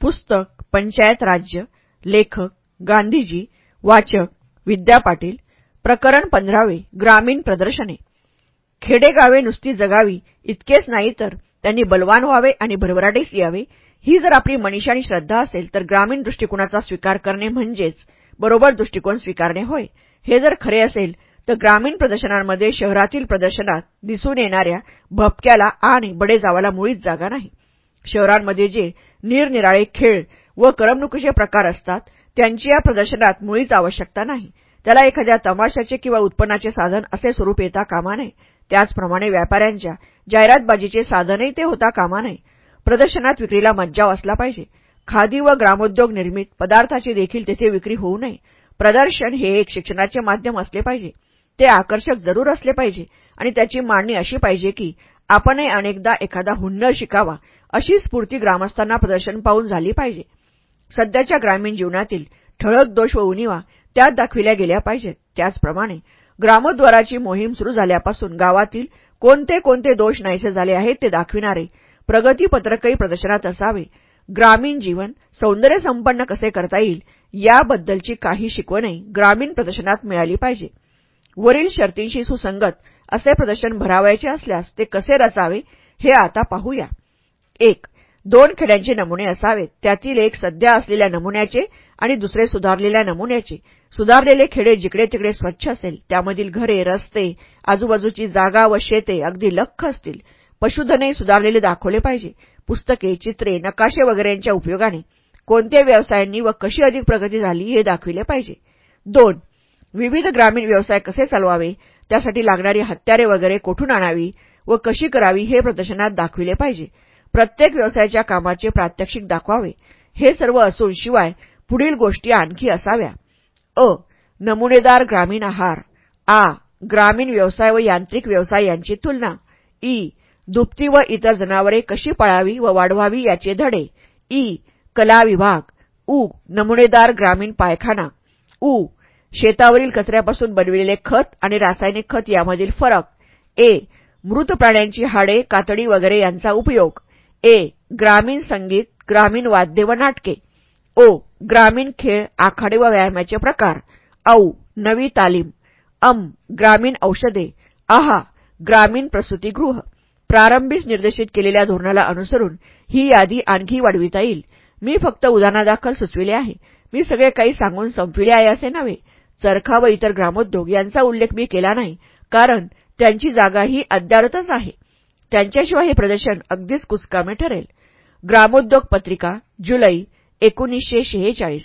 पुस्तक पंचायत राज्य लेखक गांधीजी वाचक विद्या पाटील प्रकरण पंधरावे ग्रामीण प्रदर्शने. खेडेगावे नुसती जगावी इतकेच नाही तर त्यांनी बलवान व्हावे आणि भरभराटीस यावे ही जर आपली मनीषा आणि श्रद्धा असेल तर ग्रामीण दृष्टिकोनाचा स्वीकार करणे म्हणजेच बरोबर दृष्टिकोन स्वीकारणे होय. हे जर खरे असेल तर ग्रामीण प्रदर्शनांमध्ये शहरातील प्रदर्शनात दिसून येणाऱ्या भपक्याला आणि बडेजावाला मुळीच जागा नाही. शहरांमध्ये जे निरनिराळे खेळ व करमणुकीचे प्रकार असतात त्यांची या प्रदर्शनात मुळीच आवश्यकता नाही. त्याला एखाद्या तमाशाचे किंवा उत्पन्नाचे साधन असे स्वरूप येता कामा नये. त्याचप्रमाणे व्यापाऱ्यांच्या जाहिरातबाजीचे साधनही ते होता कामा नये. प्रदर्शनात विक्रीला मज्जाव असला पाहिजे. खादी व ग्रामोद्योग निर्मित पदार्थाची देखील तेथे विक्री होऊ नये. प्रदर्शन हे एक शिक्षणाचे माध्यम असले पाहिजे. ते आकर्षक जरूर असले पाहिजे आणि त्याची मांडणी अशी पाहिजे की आपणही अनेकदा एखादा हुन्नर शिकावा अशी स्फूर्ती ग्रामस्थांना प्रदर्शन पाहून झाली पाहिजे. सध्याच्या ग्रामीण जीवनातील ठळक दोष व उणीवा त्यात दाखविल्या गेल्या पाहिजेत. त्याचप्रमाणे ग्रामोद्वाराची मोहीम सुरू झाल्यापासून गावातील कोणते कोणते दोष नाहीसे झाले आहेत ते दाखविणारे प्रगतीपत्रकही प्रदर्शनात असावे. ग्रामीण जीवन सौंदर्य संपन्न कसे करता येईल याबद्दलची काही शिकवणही ग्रामीण प्रदर्शनात मिळाली पाहिजे. वरील शर्तींशी सुसंगत असे प्रदर्शन भरावायचे असल्यास ते कसे रचावे हे आता पाहूया. एक दोन खेड्यांचे नमुने असावेत. त्यातील एक सध्या असलेल्या नमुन्याचे आणि दुसरे सुधारलेल्या नमुन्याचे. सुधारलेले खेडे जिकडे तिकडे स्वच्छ असेल त्यामधील घरे रस्ते आजूबाजूची जागा व शेते अगदी लख्ख असतील. पशुधनही सुधारलेले दाखवले पाहिजे. पुस्तके चित्रे नकाशे वगैरेंच्या उपयोगाने कोणत्या व्यवसायांनी व कशी अधिक प्रगती झाली हे दाखविले पाहिजे. दोन विविध ग्रामीण व्यवसाय कसे चालवावे त्यासाठी लागणारी हत्यारे वगैरे कोठून आणावी व कशी करावी हे प्रदर्शनात दाखविले पाहिजे. प्रत्येक व्यवसायाच्या कामाचे प्रात्यक्षिक दाखवावे. हे सर्व असून शिवाय पुढील गोष्टी आणखी असाव्या. अ. नमुनेदार ग्रामीण आहार. आ. ग्रामीण व्यवसाय व यांत्रिक व्यवसाय यांची तुलना. ई. दुपती व इतर जनावरे कशी पाळावी व वाढवावी याचे धडे. ई. कला विभाग. उ. नमुनेदार ग्रामीण पायखाना. उ. शेतावरील कचऱ्यापासून बनविलेले खत आणि रासायनिक खत यामधील फरक. ए. मृत प्राण्यांची हाडे कातडी वगैरे यांचा उपयोग. ए. ग्रामीण संगीत ग्रामीण वाद्य व नाटके. ओ. ग्रामीण खेळ आखाडे व व्यायामाचे प्रकार. औ. नवी तालीम. अम. ग्रामीण औषधे. आहा. ग्रामीण प्रसूतीगृह. प्रारंभीच निर्देशित केलेल्या धोरणाला अनुसरून ही यादी आणखी वाढविता येईल. मी फक्त उदाहरणादाखल सुचविले आहे. मी सगळे काही सांगून संपविले आहे असे नव्हे. चरखा व इतर ग्रामोद्योग यांचा उल्लेख मी केला नाही कारण त्यांची जागा ही अद्यावतच आहे. त्यांच्याशिवाय हे प्रदर्शन अगदीच कुचकामे ठरेल. ग्रामोद्योग पत्रिका जुलै एकोणीसशे शेहेचाळीस.